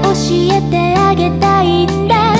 教えてあげたいんだ